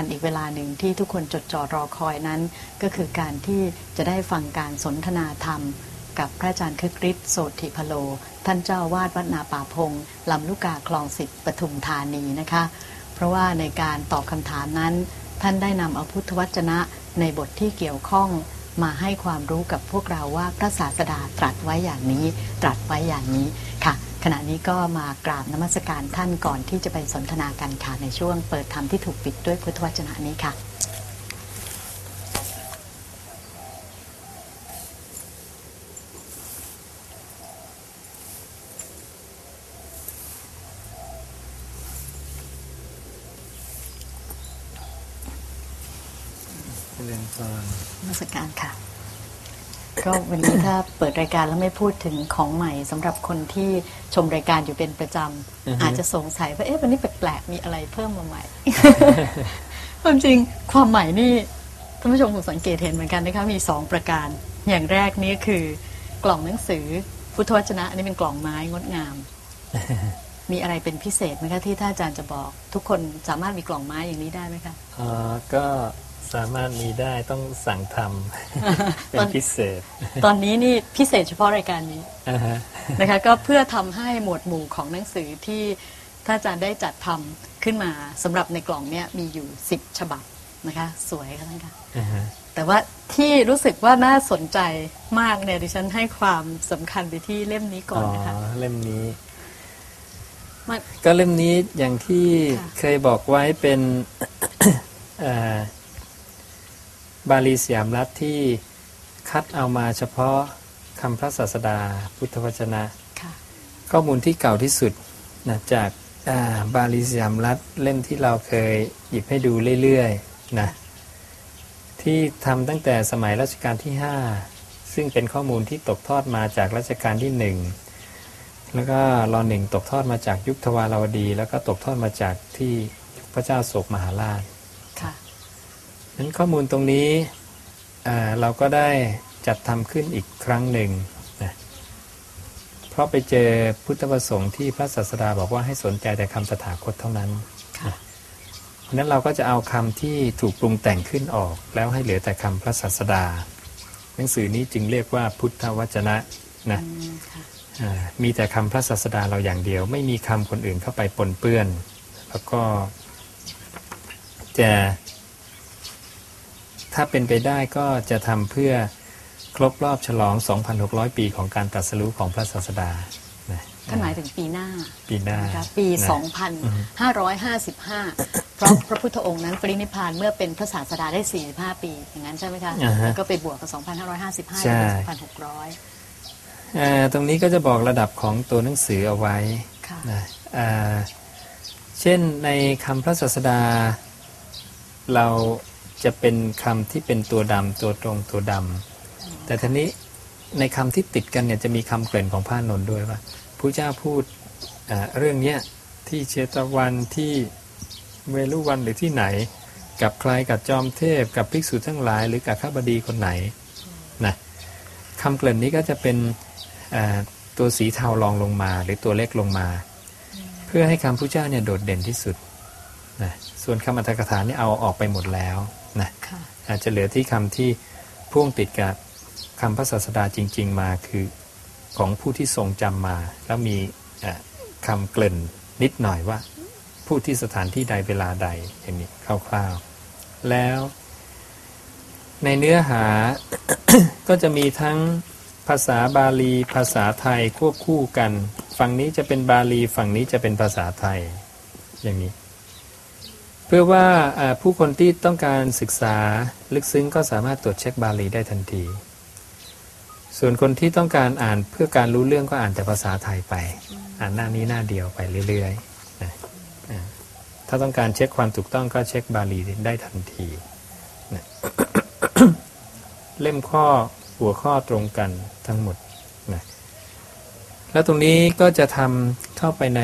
ญอีกเวลาหนึ่งที่ทุกคนจดจ่อรอคอยนั้น ก็คือการที่จะได้ฟังการสนทนาธรรม กับพระอาจารย์คึกฤทธิ์โสติพโล ท่านเจ้าวาดวัดนาป่าพงลำลูกกาคลองสิบปทุมธานีนะคะ เพราะว่าในการตอบคำถามนั้น ท่านได้นำเอาพุทธวจนะในบทที่เกี่ยวข้องมาให้ความรู้กับพวกเราว่าพระศาสดาตรัสไว้อย่างนี้ ตรัสไว้อย่างนี้ค่ะ ขณะนี้ก็มากราบนมัสการท่านก่อนที่จะไปสนทนากันค่ะในช่วงเปิดธรรมที่ถูกปิดด้วยพุทธวจนะนี้ค่ะ เรียนพรนมัสการค่ะ ก็วันนี้ถ้าเปิดรายการแล้วไม่พูดถึงของใหม่สำหรับคนที่ชมรายการอยู่เป็นประจำอาจจะสงสัยว่าเอ๊ะวันนี้แปลกๆมีอะไรเพิ่มมาใหม่ความจริงความใหม่นี่ท่านผู้ชมคงสังเกตเห็นเหมือนกันนะคะมีสองประการ อย่างแรกนี่คือกล่องหนังสือพุทธวจนะอันนี้เป็นกล่องไม้งดงาม มีอะไรเป็นพิเศษไหมคะที่ท่านอาจารย์จะบอก ทุกคนสามารถมีกล่องไม้อย่างนี้ได้ไหมคะอ๋อก็ สามารถมีได้ต้องสั่งทำเป็นพิเศษ ตอนนี้นี่พิเศษเฉพาะรายการนี้อ่าฮะนะคะก็เพื่อทำให้หมวดหมู่ของหนังสือที่ท่านอาจารย์ได้จัดทำขึ้นมาสำหรับในกล่องเนี้ยมีอยู่ 10 ฉบับนะคะ สวยค่ะท่านคะอ่าฮะแต่ว่าที่รู้สึกว่าน่าสนใจมากเนี่ยดิฉันให้ความสำคัญไปที่เล่มนี้ก่อนนะคะเล่มนี้มันก็เล่มนี้อย่างที่ค่ะเคยบอกไว้เป็นเอ่อ บาลีสยามรัฐที่คัดเอามาเฉพาะคำพระศาสดาพุทธวจนะค่ะข้อมูลที่เก่าที่สุดนะจากอ่าบาลีสยามรัฐเล่มที่เราเคยหยิบให้ดูเรื่อยๆนะที่ทำตั้งแต่สมัยรัชกาลที่ 5 ซึ่งเป็นข้อมูลที่ตกทอดมาจากรัชกาลที่ 1 แล้วก็รอหนึ่งตกทอดมาจากยุคทวารวดี แล้วก็ตกทอดมาจากที่ยุคพระเจ้าโศกมหาราชค่ะ นั้นข้อมูลตรงนี้อ่าเราก็ได้จัดทำขึ้นอีกครั้งหนึ่งนะเพราะไปเจอพุทธประสงค์ที่พระศาสดาบอกว่าให้สนใจแต่คำตถาคตเท่านั้นค่ะเพราะฉะนั้นเราก็จะเอาคำที่ถูกปรุงแต่งขึ้นออก แล้วให้เหลือแต่คำพระศาสดา หนังสือนี้จึงเรียกว่าพุทธวจนะนะอืมค่ะอ่ามีแต่คำพระศาสดาเราอย่างเดียว ไม่มีคำคนอื่นเข้าไปปนเปื้อน แล้วก็จะ ถ้าเป็นไปได้ก็จะทำเพื่อครบรอบฉลอง 2,600 ปีของการตรัสรู้ของพระศาสดานะท่านหมายถึงปีหน้าปีหน้านะคะปีนะ2555 เพราะพระพุทธองค์นั้นปรินิพพานเมื่อเป็นพระศาสดาได้ 45 ปี อย่างนั้นใช่ไหมคะอ่าฮะแล้วก็ไปบวกกับ 2555ใช่เป็น2,600อ่าตรงนี้ก็จะบอกระดับของตัวหนังสือเอาไว้ค่ะนะอ่าเช่นในคำพระศาสดาเรา จะเป็นคำที่เป็นตัวดำตัวตรงตัวดำแต่ทีนี้ในคำที่ติดกันเนี่ยจะมีคำเกริ่นของพระนนท์ด้วยว่าพระเจ้าพูดเรื่องเนี้ยที่เชตวันที่เวลุวันหรือที่ไหน กับใครกับจอมเทพ กับภิกษุทั้งหลาย หรือกับข้าบดีคนไหนนะคำเกริ่นนี้ก็จะเป็นตัวสีเทารองลงมา หรือตัวเล็กลงมา เพื่อให้คำพระเจ้าเนี่ยโดดเด่นที่สุดนะส่วนคำอัตถกถานี่ยเอาออกไปหมดแล้ว นะค่ะอาจจะเหลือที่คำที่พ่วงติดกับคำพระศาสดาจริง ๆ มาคือของผู้ที่ทรงจำมา แล้วมีเอ่อคำเกริ่นนิดหน่อยว่า ผู้ที่สถานที่ใดเวลาใดอย่างนี้คร่าวๆ แล้วในเนื้อหาก็จะมีทั้งภาษาบาลีภาษาไทยควบคู่กัน ฝั่งนี้จะเป็นบาลีฝั่งนี้จะเป็นภาษาไทย อย่างนี้ เพื่อว่าผู้คนที่ต้องการศึกษาลึกซึ้งก็สามารถตรวจเช็คบาลีได้ทันที ส่วนคนที่ต้องการอ่านเพื่อการรู้เรื่องก็อ่านแต่ภาษาไทยไป อ่านหน้านี้หน้าเดียวไปเรื่อยๆนะถ้าต้องการเช็คความถูกต้องก็เช็คบาลีได้ทันทีนะเล่มข้อหัวข้อตรงกันทั้งหมดนะแล้วตรงนี้ก็จะทำเข้าไปใน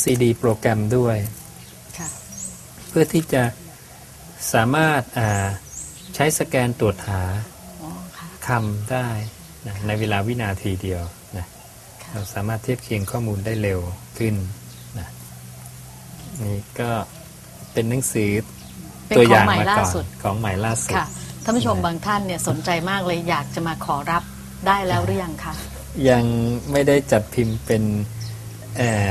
ซีดีโปรแกรมด้วย พื่อที่จะสามารถอ่าใช้สแกนตรวจหาอ๋อค่ะคำได้นะในเวลาวินาทีเดียวนะค่ะเราสามารถเทียบเคียงข้อมูลได้เร็วขึ้นนะนี่ก็เป็นหนังสือเป็นตัวขอองย่างใหม่มาล่าก่อนสุดของใหม่ล่าสุดค่ะท่านผู้ชมบางท่านเนี่ยสนใจมากเลยอยากจะมาขอรับได้แล้วหรือยังคะยังไม่ได้จัดพิมพ์เป็นเอ่อ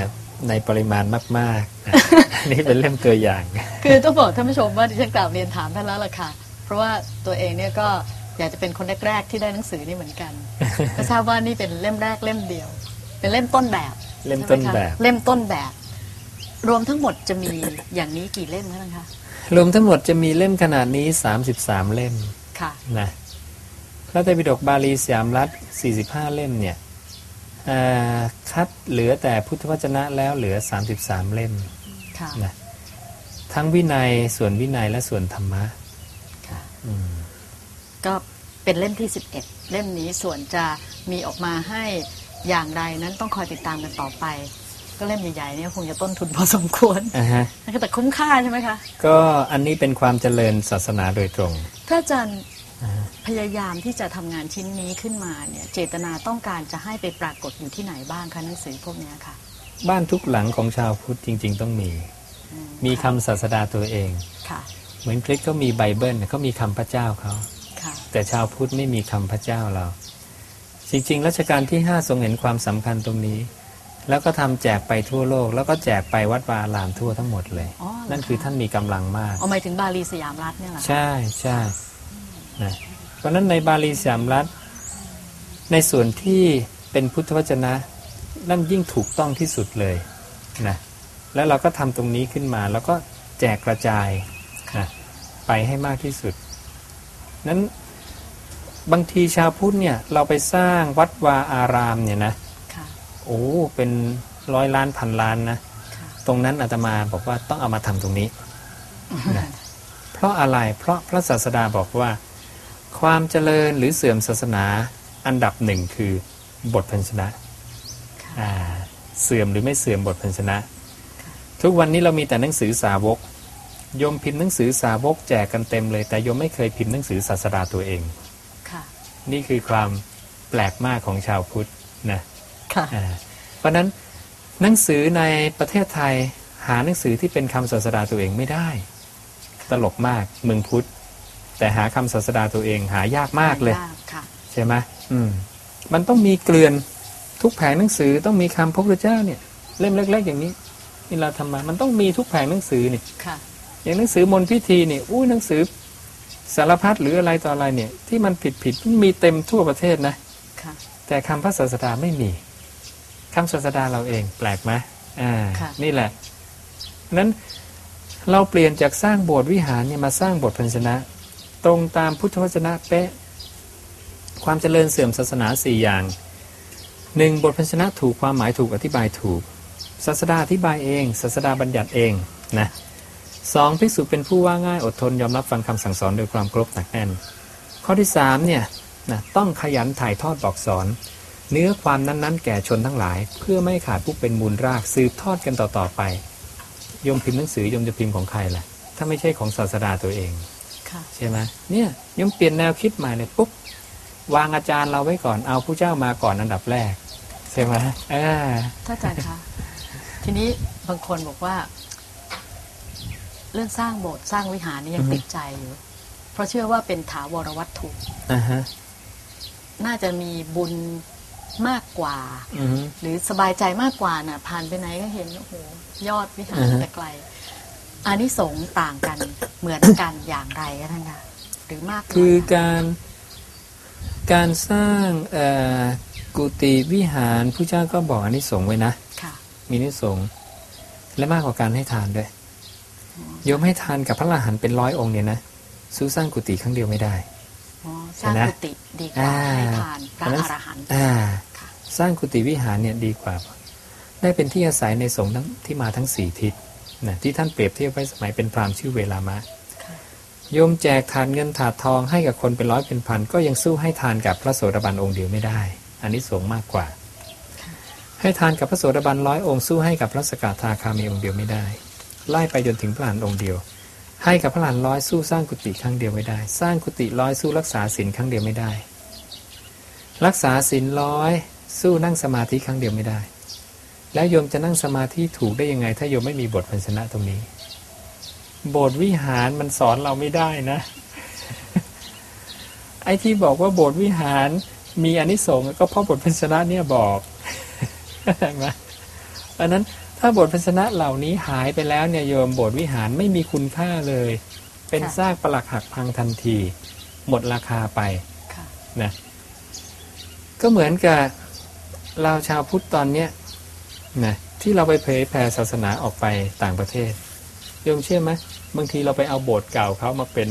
ในปริมาณมากๆนะอันนี้เป็นเล่มตัวอย่าง คือต้องบอกท่านผู้ชมว่าดิฉันกราบเรียนถามท่านแล้วล่ะค่ะ เพราะว่าตัวเองเนี่ยก็อยากจะเป็นคนแรกๆที่ได้หนังสือนี่เหมือนกันก็ทราบว่านี่เป็นเล่มแรกเล่มเดียว เป็นเล่มต้นแบบ เล่มต้นแบบใช่ไหมคะเล่มต้นแบบ รวมทั้งหมดจะมีอย่างนี้กี่เล่มคะท่านคะรวมทั้งหมดจะมีเล่มขนาดนี้33เล่ม ค่ะ นะ พระไตรปิฎกบาลีสยามรัฐ45 เล่มเนี่ยเอ่อ คัดเหลือแต่พุทธวจนะแล้วเหลือ 33 เล่มค่ะนะทั้งวินัยส่วนวินัยและส่วนธรรมะค่ะอืมก็เป็นเล่มที่ 11 เล่มนี้ส่วนจะมีออกมาให้อย่างใดนั้นต้องคอยติดตามกันต่อไป ก็เล่มใหญ่ๆเนี่ยคงจะต้นทุนพอสมควรอ่าฮะแต่คุ้มค่าใช่ไหมคะ ก็อันนี้เป็นความเจริญศาสนาโดยตรง ถ้าอาจารย์อ่าฮะ พยายามที่จะทำงานชิ้นนี้ขึ้นมาเนี่ยเจตนาต้องการจะให้ไปปรากฏอยู่ที่ไหนบ้างคะหนังสือพวกเนี้ยค่ะ บ้านทุกหลังของชาวพุทธจริง ๆ ต้องมีอืมีค่ะคำศาสดาตัวเองค่ะเหมือนคริสต์เขามีไบเบิลเขามีคำพระเจ้าเขาค่ะแต่ชาวพุทธไม่มีคำพระเจ้าเรา จริงๆรัชกาลที่5ทรงเห็นความสำคัญตรงนี้ แล้วก็ทำแจกไปทั่วโลก แล้วก็แจกไปวัดวาอารามทั่วทั้งหมดเลยอ๋อเหรอนั่นคือท่านมีกำลังมากเอาหมายถึงบาลีสยามรัฐเนี่ยเหรอคะใช่ใช่ นะเพราะฉะนั้นในบาลีสามรัฐ ในส่วนที่เป็นพุทธวจนะ นั่นยิ่งถูกต้องที่สุดเลยนะแล้วเราก็ทำตรงนี้ขึ้นมา แล้วก็แจกกระจายนะไปให้มากที่สุด นั้นบางทีชาวพุทธเนี่ยเราไปสร้างวัดวาอารามเนี่ยนะค่ะโอ้เป็นร้อยล้านพันล้านนะค่ะตรงนั้นอาตมาบอกว่าต้องเอามาทำตรงนี้นะเพราะอะไรเพราะพระศาสดาบอกว่า ความเจริญหรือเสื่อมศาสนาอันดับหนึ่งคือบทพันชนะค่ะอ่าเสื่อมหรือไม่เสื่อมบทพันชนะ ทุกวันนี้เรามีแต่หนังสือสาวกโยมพิมพ์หนังสือสาวกแจกกันเต็มเลย แต่โยมไม่เคยพิมพ์หนังสือศาสดาตัวเองค่ะนี่คือความแปลกมากของชาวพุทธนะค่ะอ่าเพราะฉะนั้นหนังสือในประเทศไทยหาหนังสือที่เป็นคำศาสดาตัวเองไม่ได้ ตลกมากเมืองพุทธ แต่หาคำศาสดาตัวเองหายากมากเลยค่ะใช่ไหมอืมมันต้องมีเกลือนทุกแผงหนังสือต้องมีคำพระพุทธเจ้าเนี่ย เล่มเล็ก ๆ อย่างนี้นี่เราทำมา มันต้องมีทุกแผงหนังสือนี่ค่ะอย่างหนังสือมนต์พิธีเนี่ยอุ้ยหนังสือสารพัดหรืออะไรต่ออะไรเนี่ย ที่มันผิดผิดๆมีเต็มทั่วประเทศนะค่ะแต่คำพระศาสดาไม่มีคำศาสดาเราเองแปลกไหมอ่าค่ะนี่แหละนั้นเราเปลี่ยนจากสร้างโบสถ์วิหารเนี่ยมาสร้างบทพันชนะ ตรงตามพุทธวจนะเป๊ะ ความเจริญเสื่อมศาสนาสี่อย่างหนึ่งบทพันชนะถูกความหมายถูกอธิบายถูกศาสดาอธิบายเองศาสดาบัญญัติเองนะสองภิกษุเป็นผู้ว่าง่ายอดทนยอมรับฟังคำสั่งสอนโดยความครบหนักแน่น ข้อที่สามเนี่ยนะต้องขยันถ่ายทอดบอกสอน เนื้อความนั้นๆ แก่ชนทั้งหลาย เพื่อไม่ขาดผู้เป็นมูลรากสืบทอดกันต่อๆไป ยมพิมพ์หนังสือยมจะพิมพ์ของใครล่ะ ถ้าไม่ใช่ของศาสดาตัวเอง ใช่ไหมเนี่ยโยมเปลี่ยนแนวคิดใหม่เลยปุ๊บวางอาจารย์เราไว้ก่อนเอาผู้เจ้ามาก่อนอันดับแรกใช่ไหมอ่าท่านอาจารย์คะทีนี้บางคนบอกว่า เรื่องสร้างโบสถ์สร้างวิหารนี่ยังติดใจอยู่ เพราะเชื่อว่าเป็นถาวรวัตถุอ่าฮะน่าจะมีบุญมากกว่าอือฮึหรือสบายใจมากกว่าน่ะผ่านไปไหนก็เห็นโอ้โหยอดวิหารอือฮะแต่ไกล อานิสงส์ต่างกันเหมือนกันอย่างไรคะท่านคะหรือมากน้ยคือคะการการสร้างเอ่อกุฏิวิหารผู้เจ้าก็บอกอานิสงส์ไว้นะค่ะมีอานิสงส์และมากกว่าการให้ทานด้วยโยมให้ทานกับพระอรหันต์เป็นร้อยองค์เนี่ยนะสู้สร้างกุฏิครั้งเดียวไม่ได้อ๋อสร้างเห็นไหมกุฏิดีกว่าอ่าให้ทานพระอันนั้นอรหันต์อ่าค่ะสร้างกุฏิวิหารเนี่ยดีกว่า ได้เป็นที่อาศัยในสงฆ์ทั้งที่มาทั้งสี่ทิศ นะที่ท่านเปรียบเทียบไว้สมัยเป็นพราหมณ์ชื่อเวลามะค่ะโยมแจกทานเงินถาดทองให้กับคนเป็นร้อยเป็นพันก็ยังสู้ให้ทานกับพระโสดาบันองค์เดียวไม่ได้ อันนี้สงส์มากกว่า ให้ทานกับพระโสดาบันร้อยองค์สู้ให้กับพระสกทาคามีองค์เดียวไม่ได้ ไล่ไปจนถึงพระหลานองค์เดียว ให้กับพระหลานร้อยสู้สร้างกุฏิครั้งเดียวไม่ได้ สร้างกุฏิร้อยสู้รักษาศีลครั้งเดียวไม่ได้ รักษาศีลร้อยสู้นั่งสมาธิครั้งเดียวไม่ได้ แล้วโยมจะนั่งสมาธิถูกได้ยังไง ถ้าโยมไม่มีบทพันชนะตรงนี้โบสถ์วิหารมันสอนเราไม่ได้นะ ไอ้ที่บอกว่าโบสถ์วิหารมีอานิสงส์ก็เพราะบทพันชนะเนี่ยบอกใช่ไหมอันนั้นถ้าบทพันชนะเหล่านี้หายไปแล้วเนี่ยโยมโบสถ์วิหารไม่มีคุณค่าเลย เป็นค่ะซากปลักหักพังทันที หมดราคาไปค่ะนะก็เหมือนกับเราชาวพุทธตอนเนี้ย นะที่เราไปเผยแผ่ศาสนาออกไปต่างประเทศโยมเชื่อไหมบางทีเราไปเอาโบสถ์เก่าเขามาเป็น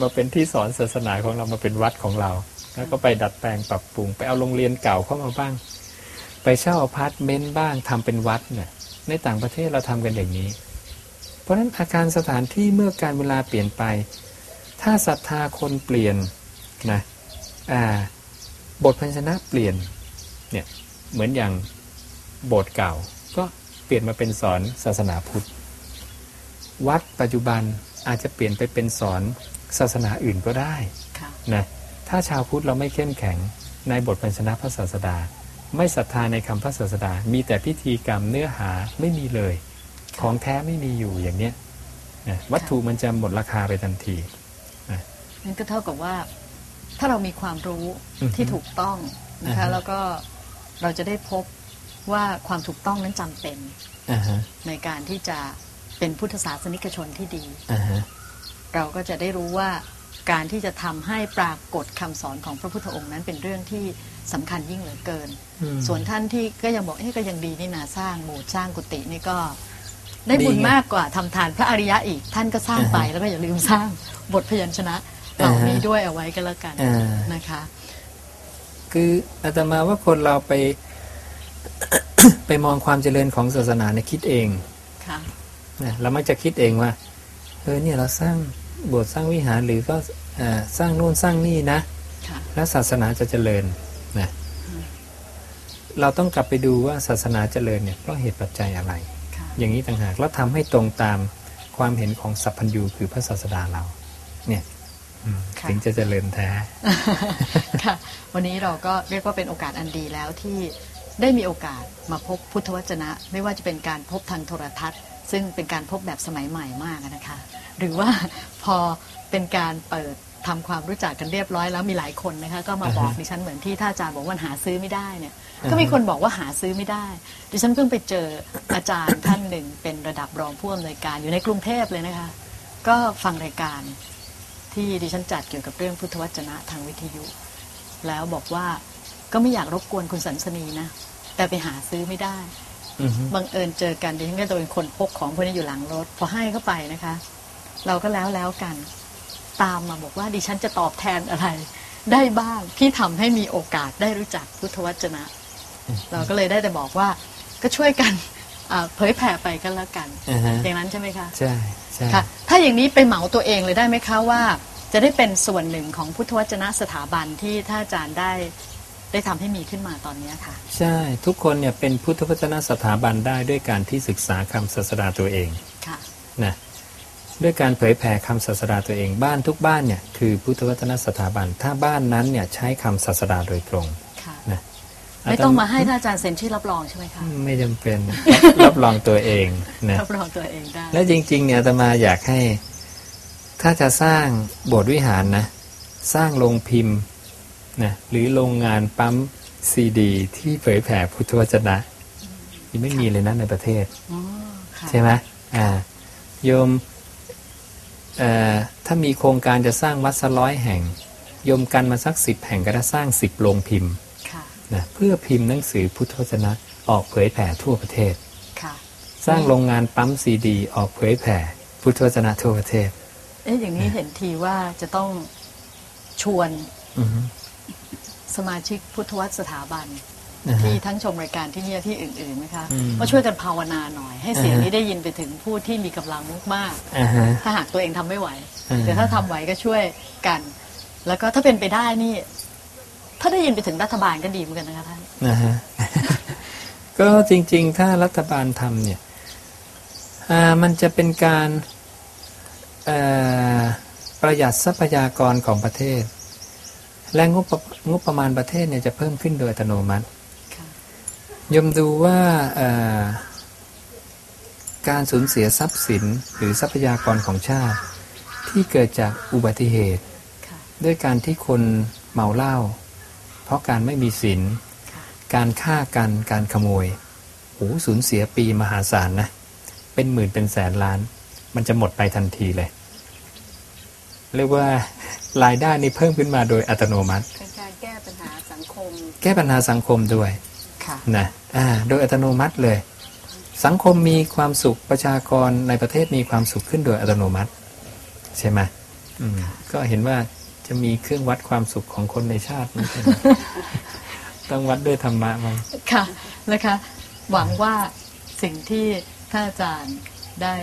มาเป็นที่สอนศาสนาของเรามาเป็นวัดของเรา แล้วก็ไปดัดแปลงปรับปรุง ไปเอาโรงเรียนเก่าเขามาบ้าง ไปเช่าอพาร์ตเมนต์บ้างทำเป็นวัดเนี่ยในต่างประเทศเราทำกันอย่างนี้ เพราะฉะนั้นอาคารสถานที่เมื่อกาลเวลาเปลี่ยนไป ถ้าศรัทธาคนเปลี่ยนนะอ่าบทพยัญชนะเปลี่ยนเนี่ยเหมือนอย่าง โบสถ์เก่า ก็เปลี่ยนมาเป็นสอนศาสนาพุทธ วัดปัจจุบันอาจจะเปลี่ยนไปเป็นสอนศาสนาอื่นก็ได้ค่ะนะถ้าชาวพุทธเราไม่เข้มแข็งในบทพันชนะพระศาสดา ไม่ศรัทธาในคำพระศาสดา มีแต่พิธีกรรมเนื้อหาไม่มีเลย ของแท้ไม่มีอยู่อย่างเนี้ยนะวัตถุมันจะหมดราคาไปทันทีนั่นก็เท่ากับว่า ถ้าเรามีความรู้อือฮึที่ถูกต้องนะอ่าคะฮะแล้วก็เราจะได้พบ ว่าความถูกต้องนั้นจำเป็นอ่าฮะในการที่จะเป็นพุทธศาสนิกชนที่ดีอ่าฮะเราก็จะได้รู้ว่าการที่จะทำให้ปรากฏคำสอนของพระพุทธองค์นั้นเป็นเรื่องที่สำคัญยิ่งเหลือเกินอืมส่วนท่านที่ก็ยังบอกเอ๊ะก็ยังดีนี่นาสร้างโบสถ์สร้างกุฏินี่ก็ได้บุญดีไงมากกว่าทำทานพระอริยะอีก ท่านก็สร้างไปอ่าฮะแล้วก็อย่าลืมสร้างบทพยัญชนะเหล่าอ่าฮะนี้ด้วยเอาไว้ก็แล้วกันอ่านะคะ คืออาตมาว่าคนเราไป ไปมองความเจริญของศาสนาเนี่ยคิดเองค่ะนะเรามักจะคิดเองว่าเออเนี่ยเราสร้างโบสถ์สร้างวิหารหรือก็เอ่อสร้างนู่นสร้างนี่นะค่ะแล้วศาสนาจะเจริญนะอืมเราต้องกลับไปดูว่าศาสนาเจริญเนี่ยเพราะเหตุปัจจัยอะไรค่ะอย่างนี้ต่างหากแล้วทำให้ตรงตามความเห็นของสัพพัญญูคือพระศาสดาเรา เนี่ยอืมค่ะถึงจะเจริญแท้ค่ะวันนี้เราก็เรียกว่าเป็นโอกาสอันดีแล้วที่ ได้มีโอกาสมาพบพุทธวจนะ ไม่ว่าจะเป็นการพบทางโทรทัศน์ ซึ่งเป็นการพบแบบสมัยใหม่มากนะคะ หรือว่าพอเป็นการเปิดทำความรู้จักกันเรียบร้อยแล้วมีหลายคนนะคะก็มาบอกดิฉันเหมือนที่ท่านอาจารย์บอกว่าหาซื้อไม่ได้เนี่ยก็มีคนบอกว่าหาซื้อไม่ได้ ดิฉันเพิ่งไปเจออาจารย์ท่านหนึ่งเป็นระดับรองผู้อำนวยการอยู่ในกรุงเทพเลยนะคะ ก็ฟังรายการที่ดิฉันจัดเกี่ยวกับเรื่องพุทธวจนะทางวิทยุ แล้วบอกว่าก็ไม่อยากรบกวนคุณสันสนีนะ แต่ไปหาซื้อไม่ได้อือฮึบังเอิญเจอกันดิฉันก็จะเป็นคนพกของพวกนี้อยู่หลังรถ พอให้เข้าไปนะคะ เราก็แล้วแล้วกัน ตามมาบอกว่าดิฉันจะตอบแทนอะไร ได้บ้างที่ทำให้มีโอกาสได้รู้จักพุทธวจนะ เราก็เลยได้แต่บอกว่าก็ช่วยกันอ่าเผยแผ่ไปกันแล้วกันอ่าฮะอย่างนั้นใช่ไหมคะใช่ใช่ค่ะถ้าอย่างนี้ไปเหมาตัวเองเลยได้ไหมคะว่า จะได้เป็นส่วนหนึ่งของพุทธวจนะสถาบันที่ท่านอาจารย์ได้ ได้ทำให้มีขึ้นมาตอนนี้ค่ะ ใช่ทุกคนเนี่ยเป็นพุทธวจนะสถาบันได้ด้วยการที่ศึกษาคำศาสดาตัวเองค่ะนะด้วยการเผยแผ่คำศาสดาตัวเองบ้านทุกบ้านเนี่ยคือพุทธวจนะสถาบัน ถ้าบ้านนั้นเนี่ยใช้คำศาสดาโดยตรงค่ะนะไม่ต้องมาให้ท่านอาจารย์เซ็นชื่อรับรองใช่ไหมคะไม่จำเป็นรับรองตัวเองนะรับรองตัวเองได้และจริง ๆ เนี่ยอาตมาอยากให้ ถ้าจะสร้างโบสถ์วิหารนะ สร้างโรงพิมพ์ นะหรือโรงงานปั๊มซีดี ที่เผยแผ่พุทธวจนะยังไม่มีเลยนะในประเทศอ๋อค่ะใช่ไหมอ่าโยมเอ่อถ้ามีโครงการจะสร้างวัดสักร้อยแห่ง โยมกันมาสักสิบแห่งก็ได้สร้างสิบโรงพิมพ์ค่ะนะเพื่อพิมพ์หนังสือพุทธวจนะออกเผยแผ่ทั่วประเทศค่ะสร้างโรงงานปั๊มซีดี ออกเผยแผ่พุทธวจนะทั่วประเทศ เอ๊ะอย่างนี้เห็นทีว่าจะต้องชวนอือฮึ สมาชิกพุทธวัดสถาบันนะฮะที่ทั้งชมรายการที่นี่และที่อื่นๆไหมคะอืมมาช่วยกันภาวนาหน่อย ให้เสียงอ่าฮะนี้ได้ยินไปถึงผู้ที่มีกำลังมากๆอ่าฮะถ้าหากตัวเองทำไม่ไหวอ่าแต่ถ้าทำไหวก็ช่วยกัน แล้วก็ถ้าเป็นไปได้นี่ ถ้าได้ยินไปถึงรัฐบาลก็ดีเหมือนกันนะคะท่านนะฮะก็จริง ๆ ถ้ารัฐบาลทำเนี่ยอ่ามันจะเป็นการเอ่อประหยัดทรัพยากรของประเทศ และงบประงบประมาณประเทศเนี่ยจะเพิ่มขึ้นโดยอัตโนมัติค่ะยมดูว่าเอ่อการสูญเสียทรัพย์สินหรือทรัพยากรของชาติ ที่เกิดจากอุบัติเหตุค่ะด้วยการที่คนเมาเหล้าเพราะการไม่มีศีลค่ะการฆ่ากันการขโมยโอ้สูญเสียปีมหาศาลนะเป็นหมื่นเป็นแสนล้าน มันจะหมดไปทันทีเลย เรียกว่า รายได้นี่เพิ่มขึ้นมาโดยอัตโนมัติเป็นการแก้ปัญหาสังคม แก้ปัญหาสังคมด้วยค่ะนะอ่าโดยอัตโนมัติเลย สังคมมีความสุขประชากรในประเทศมีความสุขขึ้นโดยอัตโนมัติ ใช่ไหมอืมก็เห็นว่าจะมีเครื่องวัดความสุขของคนในชาติไม่ใช่ไหมต้องวัดด้วยธรรมะมั้งค่ะนะคะ หวังว่าสิ่งที่ท่านอาจารย์ ได้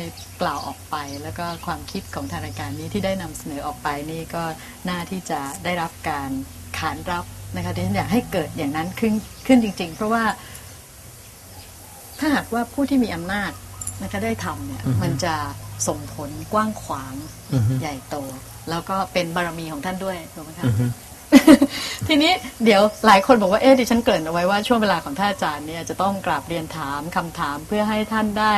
กล่าวออกไป แล้วก็ความคิดของทางรายการนี้ที่ได้นำเสนอออกไปนี่ก็น่าที่จะได้รับการขานรับนะคะที่ฉันอยากให้เกิดอย่างนั้นขึ้นขึ้นจริง ๆ เพราะว่า ถ้าหากว่าผู้ที่มีอำนาจนะคะได้ทำเนี่ยอือฮึมันจะส่งผลกว้างขวางอือฮึใหญ่โต แล้วก็เป็นบารมีของท่านด้วยถูกไหมคะอือฮึทีนี้เดี๋ยวหลายคนบอกว่าเอ๊ะดิฉันเกริ่นเอาไว้ว่าช่วงเวลาของท่านอาจารย์เนี่ยจะต้องกราบเรียนถามคำถามเพื่อให้ท่านได้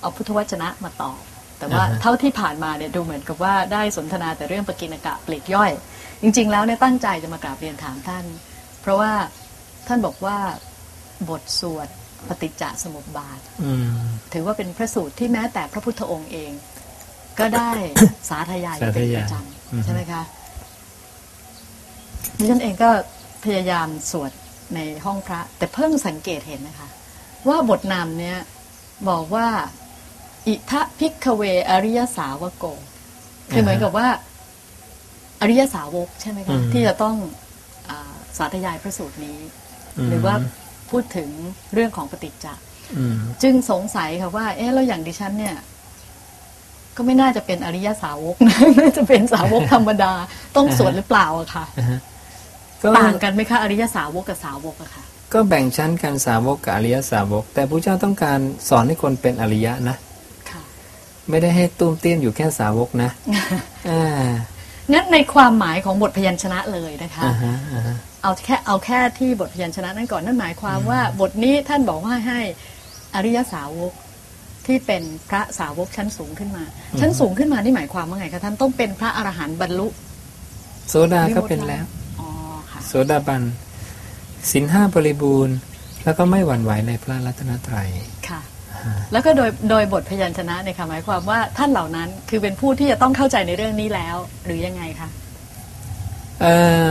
เอาพุทธวจนะมาตอบ แต่ว่าอ่าฮะเท่าที่ผ่านมาเนี่ยดูเหมือนกับว่าได้สนทนาแต่เรื่องปกิณกะปลีกย่อย จริง ๆ แล้วเนี่ยตั้งใจจะมากราบเรียนถามท่าน เพราะว่าท่านบอกว่าบทสวดปฏิจจสมุปบาทอืมถือว่าเป็นพระสูตรที่แม้แต่พระพุทธองค์เอง ก็ได้สาธยายอยู่เป็นประจอือฮึำใช่ไหมคะดิฉันเองก็พยายามสวดในห้องพระ แต่เพิ่งสังเกตเห็นนะคะ ว่าบทนำเนี้ยบอกว่า อิทะพิกเว อริยสาวโก คือเหมือนกับว่า อริยสาวกใช่ไหมอืคะมที่จะต้องอาสาธยายพระสูตรนี้ หรือว่าพูดถึงเรื่องของปฏิจจ์อืมจึงสงสัยค่ะว่า เอ๊ะแล้วอย่างดิฉันเนี่ย ก็ไม่น่าจะเป็นอริยสาวกนะน่าจะเป็นสาวกธรรมดา ต้องสวดหรือเปล่าอะค่ะอ่าฮะก็ต่างกันไหมคะอริยสาวกกับสาวกอะค่ะก็แบ่งชั้นกันสาวกกับอริยสาวก แต่พระเจ้าต้องการสอนให้คนเป็นอริยะนะค่ะ ไม่ได้ให้ตุ้มเตี้ยมอยู่แค่สาวกนะอ่างั้นในความหมายของบทพยัญชนะเลยนะคะอ่าฮะอ่าฮะเอาแค่เอาแค่ที่บทพยัญชนะนั้นก่อนนั่นหมายความว่าบทนี้ท่านบอกว่าให้อริยสาวกที่เป็นพระสาวกชั้นสูงขึ้นมา ชั้นสูงขึ้นมานี่หมายความว่าไงคะท่านต้องเป็นพระอรหันต์บรรลุโซดาก็เป็นแล้วอ๋อค่ะโสดาบันสินห้าบริบูรณ์ แล้วก็ไม่หวั่นไหวในพระรัตนตรัยค่ะ แล้วก็โดยโดยบทพยัญชนะเนี่ยค่ะหมายความว่าท่านเหล่านั้นคือเป็นผู้ที่จะต้องเข้าใจในเรื่องนี้แล้ว หรือยังไงคะเอ่อ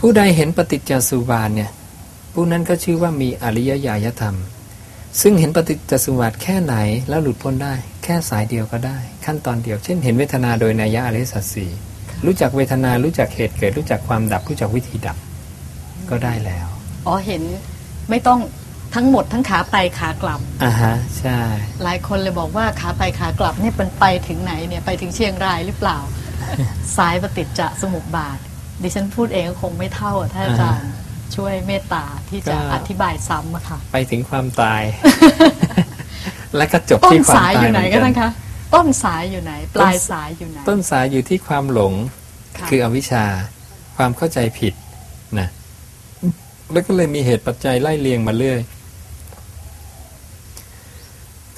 ผู้ใดเห็นปฏิจจสุบาทเนี่ยผู้นั้นก็ชื่อว่ามีอริยญาณธรรม ซึ่งเห็นปฏิจจสุบาทแค่ไหนแล้วหลุดพ้นได้ แค่สายเดียวก็ได้ ขั้นตอนเดียว เช่นเห็นเวทนาโดยนัยยะอริยสัจสี่รู้จักเวทนารู้จักเหตุเกิด รู้จักความดับ รู้จักวิธีดับก็ได้แล้ว อ๋อเห็นไม่ต้อง ทั้งหมดทั้งขาไปขากลับอ่าฮะใช่ หลายคนเลยบอกว่าขาไปขากลับเนี่ยมันไปถึงไหนเนี่ยไปถึงเชียงรายหรือเปล่า สายปฏิจจสมุปบาท ดิฉันพูดเองก็คงไม่เท่าอะถ้าอาจารย์ช่วยเมตตาที่จะอธิบายซ้ำอะค่ะ ไปถึงความตาย และก็จบต้นที่ความสายตาอยยู่ไหนเหมืก็กัท่านคะ ต้นสายอยู่ไหน ปลายสายอยู่ไหนต้นสายอยู่ที่ความหลงค่ะคืออวิชชา ความเข้าใจผิดนะแล้วก็เลยมีเหตุปัจจัยไล่เลียงมาเรื่อย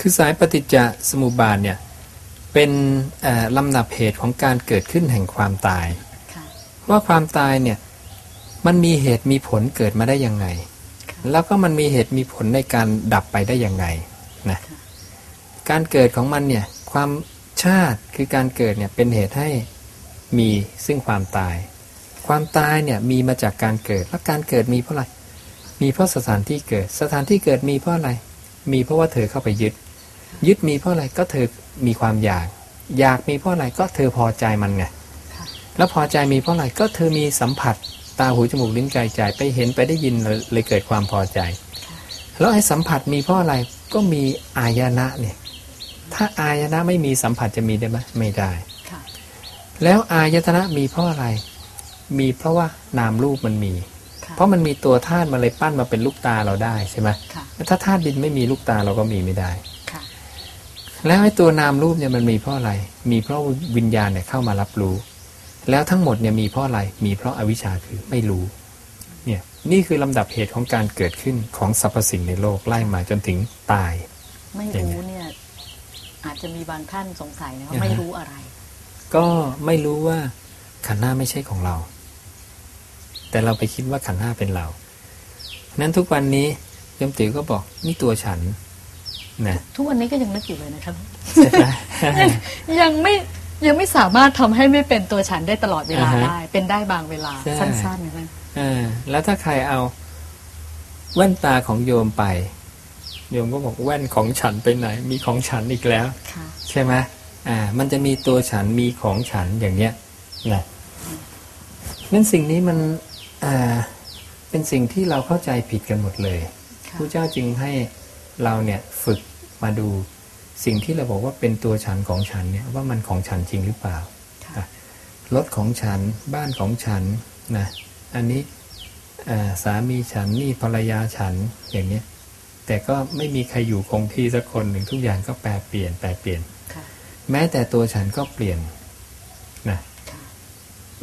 คือสายปฏิจจสมุปบาทเนี่ยเป็นเอ่อลำดับเหตุของการเกิดขึ้นแห่งความตายค่ะว่าความตายเนี่ยมันมีเหตุมีผลเกิดมาได้ยังไงค่ะแล้วก็มันมีเหตุมีผลในการดับไปได้ยังไงนะค่ะการเกิดของมันเนี่ยความชาติคือการเกิดเนี่ยเป็นเหตุให้มีซึ่งความตาย ความตายเนี่ยมีมาจากการเกิด และการเกิดมีเพราะอะไร มีเพราะสถานที่เกิด สถานที่เกิดมีเพราะอะไร มีเพราะว่าเธอเข้าไปยึด ยึดมีเพราะอะไรก็เธอมีความอยาก อยากมีเพราะอะไรก็เธอพอใจมันไงค่ะแล้วพอใจมีเพราะอะไรก็เธอมีสัมผัส ตาหูจมูกลิ้นกายใจไปเห็นไปได้ยินเลยเลยเกิดความพอใจ แล้วไอ้สัมผัสมีเพราะอะไรก็มีอายนะเนี่ยถ้าอายนะไม่มีสัมผัสจะมีได้ไหมไม่ได้ค่ะแล้วอายตนะมีเพราะอะไร มีเพราะว่านามรูปมันมีค่ะเพราะมันมีตัวธาตุมาเลยปั้นมาเป็นลูกตาเราได้ใช่ไหมค่ะแล้วถ้าธาตุดินไม่มีลูกตาเราก็มีไม่ได้ค่ะ แล้วไอ้ตัวนามรูปเนี่ยมันมีเพราะอะไร มีเพราะวิญญาณเนี่ยเข้ามารับรู้ แล้วทั้งหมดเนี่ยมีเพราะอะไร มีเพราะอาวิชชาคือไม่รู้ เนี่ยนี่คือลำดับเหตุของการเกิดขึ้นของสรรพสิ่งในโลกไล่มาจนถึงตาย ไม่อย่างรู้เงี้ยเนี่ยอาจจะมีบางท่านสงสัยนะว่าอ่าฮะไม่รู้อะไร ก็ไม่รู้ว่าขันธ์หน้าไม่ใช่ของเรา แต่เราไปคิดว่าขันธ์หน้าเป็นเรา นั้นทุกวันนี้โยมติ๋วก็บอกนี่ตัวฉัน นะทุกวันนี้ก็ยังนึกอยู่เลยนะครับใช่ไหมยังไม่ยังไม่สามารถทำให้ไม่เป็นตัวฉันได้ตลอดเวลาอ่าฮะได้ เป็นได้บางเวลาใช่สั้นๆนะเออแล้วถ้าใครเอาแว่นตาของโยมไป โยมก็บอกแว่นของฉันไปไหน มีของฉันอีกแล้วค่ะใช่ไหมอ่า มันจะมีตัวฉันมีของฉันอย่างเนี้ยนะนั่นสิ่งนี้มันอ่าเป็นสิ่งที่เราเข้าใจผิดกันหมดเลยค่ะพระเจ้าจึงให้เราเนี่ยฝึก มาดูสิ่งที่เราบอกว่าเป็นตัวฉันของฉันเนี่ยว่ามันของฉันจริงหรือเปล่าค่ะรถของฉันบ้านของฉันนะอันนี้อ่าสามีฉันนี่ภรรยาฉันอย่างเนี้ยแต่ก็ไม่มีใครอยู่คงที่สักคนหนึ่งทุกอย่างก็แปรเปลี่ยนแปรเปลี่ยนค่ะแม้แต่ตัวฉันก็เปลี่ยนนะค่ะ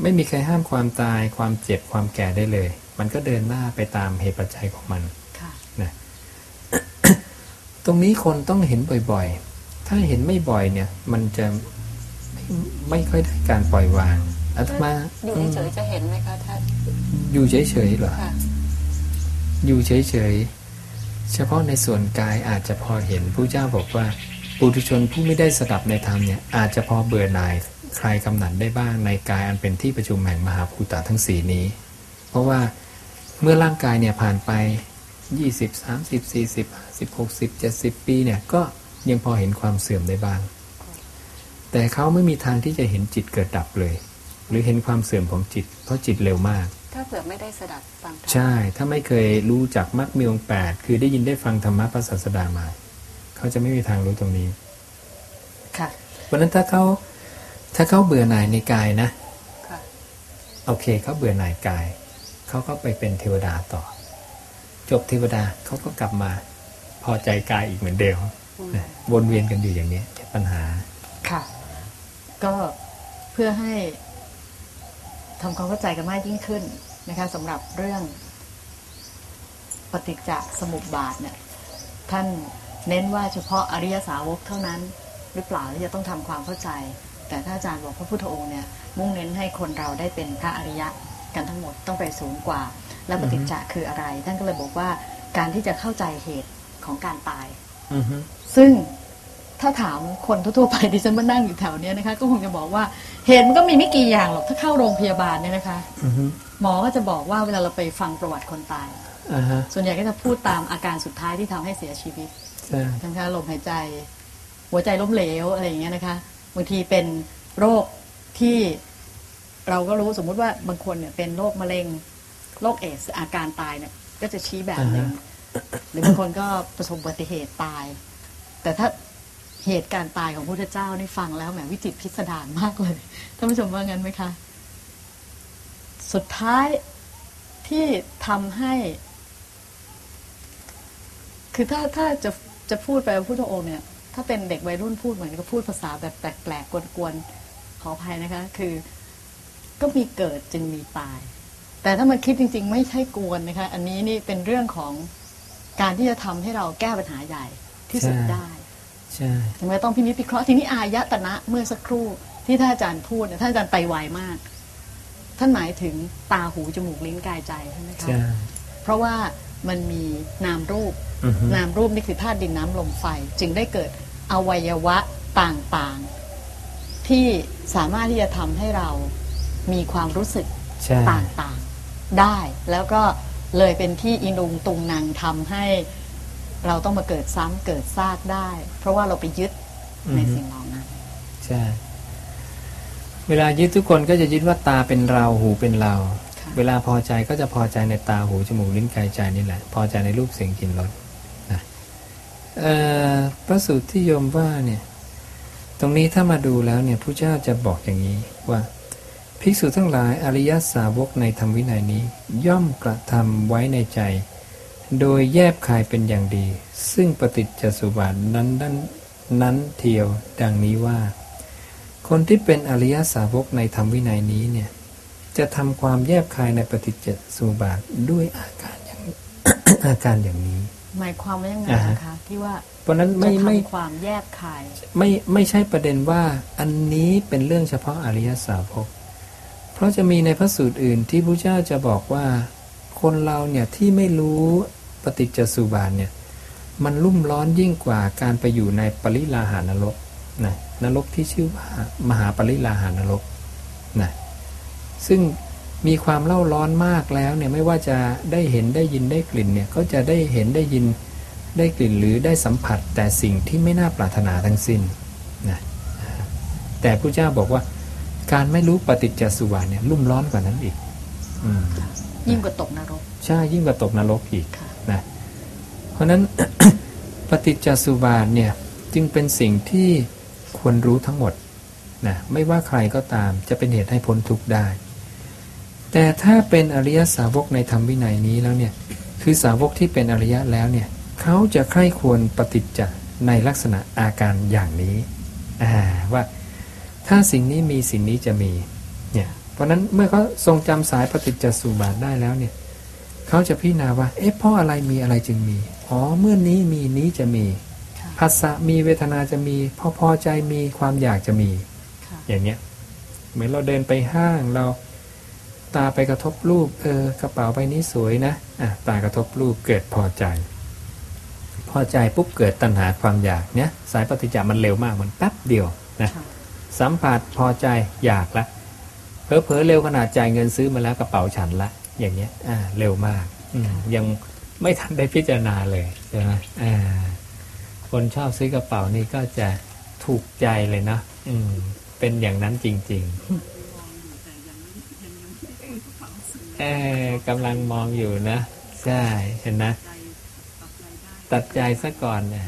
ไม่มีใครห้ามความตายความเจ็บความแก่ได้เลย มันก็เดินหน้าไปตามเหตุปัจจัยของมันค่ะนะต รงนี้คนต้องเห็นบ่อยๆ ถ้าเห็นไม่บ่อยเนี่ย มันจะไม่ไม่ค่อยได้การปล่อยวางอาตมาอยู่เฉยๆจะเห็นไหมคะท่านอยู่เฉยๆเหรอค่ะอยู่เฉยๆเฉพาะในส่วนกายอาจจะพอเห็นผู้เจ้าบอกว่าปุถุชนผู้ไม่ได้สดับในธรรมเนี่ยอาจจะพอเบื่อหน่ายคลายกำหนัดได้บ้างในกายอันเป็นที่ประชุมแห่งมหาภูตะทั้งสี่นี้ เพราะว่าเมื่อร่างกายเนี่ยผ่านไป 20 30 40 50 60 70ปีเนี่ยก็ยังพอเห็นความเสื่อมได้บ้าง แต่เขาไม่มีทางที่จะเห็นจิตเกิดดับเลย หรือเห็นความเสื่อมของจิต เพราะจิตเร็วมาก ถ้าเผื่อไม่ได้สดับฟังธรรมใช่ถ้าไม่เคยรู้จักมรรคมีองค์แปดคือได้ยินได้ฟังธรรมะพระศาสดามา เขาจะไม่มีทางรู้ตรงนี้ ค่ะเพราะฉะนั้นถ้าเขาถ้าเขาเบื่อหน่ายในกายนะค่ะโอเคเขาเบื่อหน่ายกาย เขาก็ไปเป็นเทวดาต่อ จบเทวดาเขาก็กลับมา พอใจกายอีกเหมือนเดิมวนเวียนกันอยู่อย่างนี้เป็นปัญหา ค่ะ ก็เพื่อให้ทำความเข้าใจกันมากยิ่งขึ้นนะคะสำหรับเรื่องปฏิจจสมุปบาทเนี่ยท่านเน้นว่าเฉพาะอริยสาวกเท่านั้นหรือเปล่าที่จะต้องทำความเข้าใจ แต่ถ้าอาจารย์บอกพระพุทธองค์เนี่ยมุ่งเน้นให้คนเราได้เป็นพระอริยะกันทั้งหมดต้องไปสูงกว่า และปฏิจจะคืออะไร ท่านก็เลยบอกว่าการที่จะเข้าใจเหตุของการตายอือฮึซึ่งถ้าถามคนทั่วๆไปดิฉันมานั่งอยู่แถวเนี้ยนะคะ ก็คงจะบอกว่าเหตุมันก็มีไม่กี่อย่างหรอกถ้าเข้าโรงพยาบาลเนี่ยนะคะอือฮึหมอก็จะบอกว่าเวลาเราไปฟังประวัติคนตายอ่าฮะส่วนใหญ่ก็จะพูดตามอาการสุดท้ายที่ทำให้เสียชีวิตใช่นะคะลมหายใจ หัวใจล้มเหลวอะไรอย่างเงี้ยนะคะบางทีเป็นโรคที่เราก็รู้สมมุติว่าบางคนเนี่ยเป็นโรคมะเร็ง โรคเอดส์อาการตายเนี่ยก็จะชี้แบบหนึ่งหรือบางคนก็ประสบอุบัติเหตุตาย แต่ถ้าเหตุการณ์ตายของพระพุทธเจ้านี่ฟังแล้วแหมวิจิตรพิสดารมากเลยท่านผู้ชมว่างั้นไหมคะ สุดท้ายที่ทำให้ คือถ้าถ้าจะจะพูดไปว่าพุทธองค์เนี่ย ถ้าเป็นเด็กวัยรุ่นพูดเหมือนก็พูดภาษาแบบแปลกๆกวนๆขออภัยนะคะ คือ ก็มีเกิดจึงมีตาย แต่ถ้ามาคิดจริง ๆ ไม่ใช่กวนนะคะ อันนี้นี่เป็นเรื่องของการที่จะทำให้เราแก้ปัญหาใหญ่ที่สุดได้ใช่ถึงแม้ต้องพินิจพิเคราะห์ทีนี้อายตนะเมื่อสักครู่ที่ท่านอาจารย์พูดเนี่ยท่านอาจารย์ไปไวมาก ท่านหมายถึงตาหูจมูกลิ้นกายใจใช่ไหมคะใช่เพราะว่ามันมีนามรูปอือฮึนามรูปนี่คือธาตุดินน้ำลมไฟ จึงได้เกิดอวัยวะต่างๆ ที่สามารถที่จะทำให้เรามีความรู้สึกใช่ต่างๆ ได้ แล้วก็เลยเป็นที่อินุงตุงนางทำให้เราต้องมาเกิดซ้ำเกิดซากได้ เพราะว่าเราไปยึดในสิ่งเหล่านั้นใช่เวลายึดทุกคนก็จะยึดว่าตาเป็นเราหูเป็นเราค่ะเวลาพอใจก็จะพอใจในตาหูจมูกลิ้นกายใจนี่แหละ พอใจในรูปเสียงกลิ่นรสนะเอ่อพระสูตรที่โยมว่าเนี่ย ตรงนี้ถ้ามาดูแล้วเนี่ยผู้เจ้าจะบอกอย่างนี้ว่า ภิกษุทั้งหลายอริยสาวกในธรรมวินัยนี้ ย่อมกระทำไว้ในใจ โดยแยบคายเป็นอย่างดี ซึ่งปฏิจจสุบาทนั้นนั้นนั้นเทียวดังนี้ว่า คนที่เป็นอริยสาวกในธรรมวินัยนี้เนี่ยจะทำความแยบคายในปฏิจจสมุปบาทด้วยอาการอย่างอาการอย่างนี้ หมายความว่ายังไงอ่าฮะนะคะที่ว่าเพราะฉะนั้นจะไม่ไม่ทำความแยกคาย ไม่ไม่ใช่ประเด็นว่าอันนี้เป็นเรื่องเฉพาะอริยสาวก เพราะจะมีในพระสูตรอื่นที่พระเจ้าจะบอกว่า คนเราเนี่ยที่ไม่รู้ปฏิจจสุบานเนี่ยมันรุ่มร้อนยิ่งกว่าการไปอยู่ในปริลาหานรกนะนรกที่ชื่อว่ามหาปริลาหานรกนะซึ่งมีความเล่าร้อนมากแล้วเนี่ยไม่ว่าจะได้เห็นได้ยินได้กลิ่นเนี่ยก็จะได้เห็นได้ยินได้กลิ่นหรือได้สัมผัสแต่สิ่งที่ไม่น่าปรารถนาทั้งสิ้นนะแต่พระเจ้าบอกว่า การไม่รู้ปฏิจจสุบานเนี่ยรุ่มร้อนกว่านั้นอีกอืมยิ่งกว่าตกนรก ใช่ยิ่งกว่าตกนรกอีกค่ะนะเพราะฉะนั้นปฏิจจสุบานเนี่ยจึงเป็นสิ่งที่ควรรู้ทั้งหมดนะไม่ว่าใครก็ตามจะเป็นเหตุให้พ้นทุกข์ได้ แต่ถ้าเป็นอริยสาวกในธรรมวินัยนี้แล้วเนี่ยคือสาวกที่เป็นอริยะแล้วเนี่ยเขาจะใคร่ควรปฏิจจในลักษณะอาการอย่างนี้อ่าว่า ถ้าสิ่งนี้มีสิ่งนี้จะมีเนี่ยเพราะฉะนั้นเมื่อเขาทรงจำสายปฏิจจสุบานได้แล้วเนี่ยเขาจะพิจารณาว่า เอ๊ะเพราะอะไรมีอะไรจึงมีอ๋อเมื่อนี้มีนี้จะมีค่ะภาษะมีเวทนาจะมี พอพอใจมีความอยากจะมีค่ะอย่างเนี้ยเหมือนเราเดินไปห้างเราตาไปกระทบรูปเออกระเป๋าใบนี้สวยนะอะตากระทบรูปเกิดพอใจ พอใจปุ๊บเกิดตัณหาความอยากเนี้ยสายปฏิจจามันเร็วมากมันแป๊บเดียวนะค่ะ สัมผัสพอใจอยากละเผลอเร็วขนาดจ่ายเงินซื้อมาแล้วกระเป๋าฉันละ อย่างเงี้ยอ่าเร็วมากอืยังไม่ทันได้พิจารณาเลยใช่ไหมอ่าคนชอบซื้อกระเป๋านี่ก็จะถูกใจเลยนะอืม เป็นอย่างนั้นจริง ๆเออกำลังมองอยู่นะ ใช่เห็นนะ ตัดใจซะก่อนนะ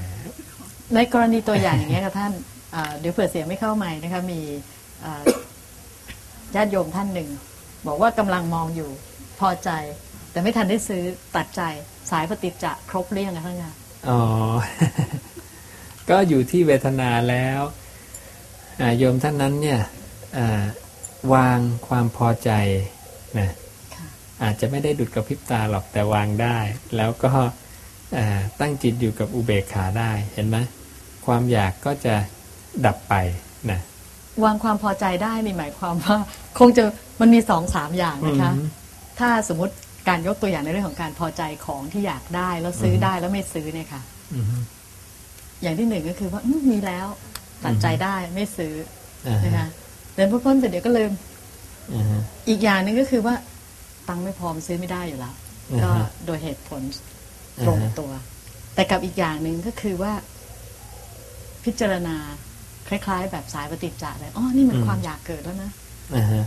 ในกรณีตัวอย่างอย่างเนี้ยค่ะท่าน เดี๋ยวเผื่อเสียงไม่เข้าใหม่นะคะมีอ่าญาติโยมท่านหนึ่ง บอกว่ากำลังมองอยู่พอใจ แต่ไม่ทันได้ซื้อตัดใจสายปฏิจจะครบเรียงอะท่านคะอ๋อ ก็อยู่ที่เวทนาแล้วอ่าโยมท่านนั้นเนี่ยอ่าวางความพอใจนะค่ะอาจจะไม่ได้ดุดกับพริบตาหรอกแต่วางได้ แล้วก็อ่าตั้งจิตอยู่กับอุเบกขาได้เห็นไหมความอยากก็จะ ดับไปนะวางความพอใจได้นี่หมายความว่า คงจะมันมีสองสามอย่างนะคะอืมถ้าสมมติการยกตัวอย่างในเรื่องของการพอใจของที่อยากได้แล้วซื้ออมได้แล้วไม่ซื้อเนี่ยค่ะอืมอย่างที่หนึ่งก็คือว่าอืมมีแล้วตัดใจได้ไม่ซื้ออ่านะฮะคะเดินพ้นๆแต่เดี๋ยวก็ลืมอ่าฮะอีกอย่างหนึ่งก็คือว่า ตังค์ไม่พอมันซื้อไม่ได้อยู่แล้วอ่าก็ฮะโดยเหตุผลตรงอ่าฮะตัว แต่กับอีกอย่างหนึ่งก็คือว่า พิจารณา คล้ายๆ แบบสายปฏิจจาเลยอ๋อนี่มันความอยากเกิดแล้วนะอ่าฮะ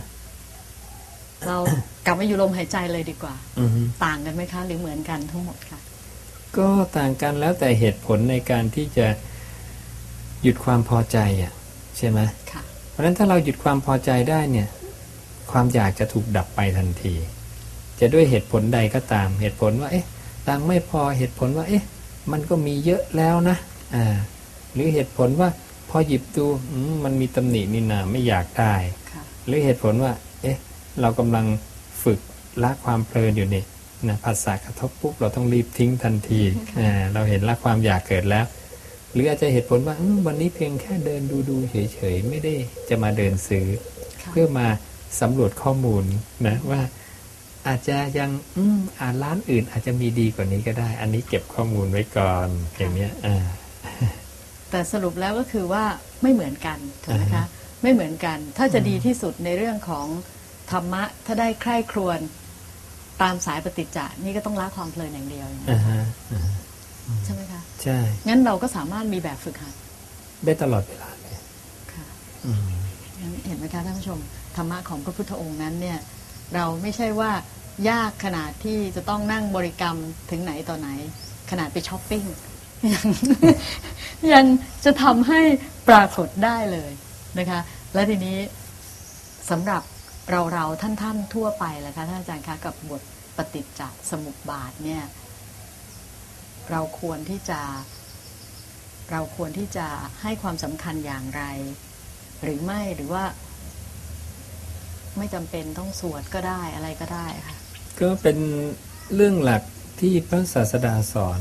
เรากลับมาอยู่ลมหายใจเลยดีกว่าอืมต่างกันไหมคะ หรือเหมือนกันทั้งหมดค่ะ ก็ต่างกันแล้วแต่เหตุผลในการที่จะหยุดความพอใจอะ ใช่ไหมค่ะเพราะฉะนั้นถ้าเราหยุดความพอใจได้เนี่ย ความอยากจะถูกดับไปทันที จะด้วยเหตุผลใดก็ตาม เหตุผลว่า เอ๊ะตังค์ไม่พอเหตุผลว่า เอ๊ะ มันก็มีเยอะแล้วนะอ่า หรือเหตุผลว่า พอหยิบดูอืมมันมีตำหนินี่นาไม่อยากได้ค่ะหรือเหตุผลว่า เอ๊ะ เรากำลังฝึกละความเพลินอยู่เนี่ยนะภาษากระทบปุ๊บเราต้องรีบทิ้งทันทีอ่าเราเห็นละความอยากเกิดแล้ว หรืออาจจะเหตุผลว่าอืมวันนี้เพียงแค่เดินดูดูๆเฉยๆไม่ได้จะมาเดินซื้อค่ะเพื่อมาสำรวจข้อมูลนะว่าอาจจะยังอืมอ่านร้านอื่นอาจจะมีดีกว่านี้ก็ได้ อันนี้เก็บข้อมูลไว้ก่อนอย่างเนี้ยอ่า แต่สรุปแล้วก็คือว่าไม่เหมือนกันถูกไหมอ่าคะฮะไม่เหมือนกัน ถ้าจะดีที่สุดในเรื่องของธรรมะ ถ้าได้ใคร่ครวญตามสายปฏิจจานี่ก็ต้องละความเพลินอย่างเดียวอย่างนี้อ่าฮะอ่าฮะใช่ไหมคะใช่งั้นเราก็สามารถมีแบบฝึกหัดได้ตลอดเวลาเลยค่ะอืมงั้นเห็นไหมคะท่านผู้ชมธรรมะของพระพุทธองค์นั้นเนี่ย เราไม่ใช่ว่ายากขนาดที่จะต้องนั่งบริกรรมถึงไหนต่อไหน ขนาดไปช้อปปิ้ง ยังยังจะทำให้ปรากฏได้เลยนะคะ และทีนี้สำหรับเราเราท่านท่านทั่วไปแหละคะท่านอาจารย์คะกับบทปฏิจจสมุปบาทเนี่ย เราควรที่จะ เราควรที่จะให้ความสำคัญอย่างไร หรือไม่หรือว่า ไม่จำเป็นต้องสวดก็ได้อะไรก็ได้ค่ะ ก็เป็นเรื่องหลักที่พระศาสดาสอน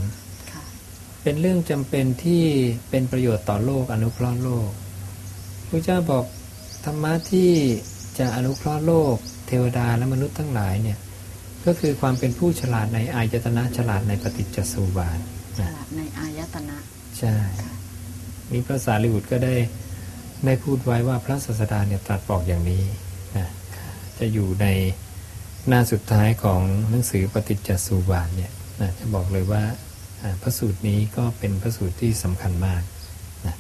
เป็นเรื่องจำเป็นที่เป็นประโยชน์ต่อโลกอนุเคราะห์โลกพระเจ้าบอกธรรมะที่จะอนุเคราะห์โลก เทวดาและมนุษย์ทั้งหลายเนี่ยก็คือความเป็นผู้ฉลาดในอายตนะฉลาดในปฏิจจสุบาทฉลาดในอายตนะใช่มีพระสารีบุตรก็ได้ได้พูดไว้ว่าพระศาสดาเนี่ยตรัสบอกอย่างนี้นะจะอยู่ในหน้าสุดท้ายของหนังสือปฏิจจสุบาทเนี่ยนะจะบอกเลยว่าอ่า พระสูตรนี้ก็เป็นพระสูตรที่สำคัญมากนะ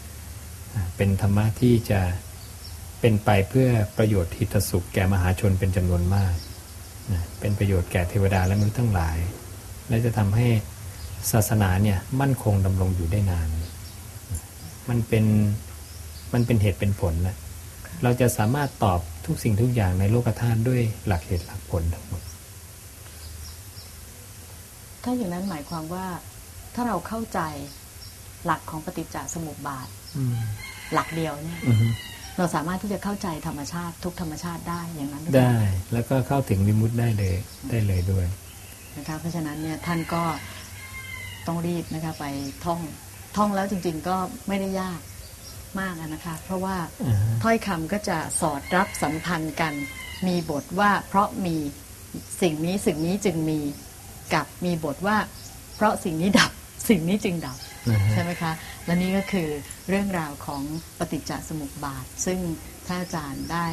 เป็นธรรมะที่จะเป็นไปเพื่อประโยชน์ทิตสุขแก่มหาชนเป็นจำนวนมากนะเป็นประโยชน์แก่เทวดาและมนุษย์ทั้งหลาย และจะทำให้ศาสนาเนี่ยมั่นคงดำรงอยู่ได้นาน มันเป็นมันเป็นเหตุเป็นผลนะเราจะสามารถตอบทุกสิ่งทุกอย่างในโลกธาตุด้วยหลักเหตุหลักผลทั้งหมด ถ้าอย่างนั้นหมายความว่า ถ้าเราเข้าใจหลักของปฏิจจสมุปบาทหลักเดียวเนี่ยอือฮึเราสามารถที่จะเข้าใจธรรมชาติทุกธรรมชาติได้อย่างนั้นหรือเปล่าได้ แล้วก็เข้าถึงวิมุตติได้เลยได้เลยด้วยนะคะเพราะฉะนั้นเนี่ยท่านก็ต้องรีบนะคะไปท่องท่องแล้วจริง ๆ ก็ไม่ได้ยากมากอะนะคะ เพราะว่าอ่าฮะถ้อยคำก็จะสอดรับสัมพันธ์กัน มีบทว่าเพราะมีสิ่งนี้สิ่งนี้จึงมีกับมีบทว่า เพราะสิ่งนี้ดับ สิ่งนี้จึงดับนะฮะใช่ไหมคะ และนี่ก็คือเรื่องราวของปฏิจจสมุปบาท ซึ่งท่านอาจารย์ได้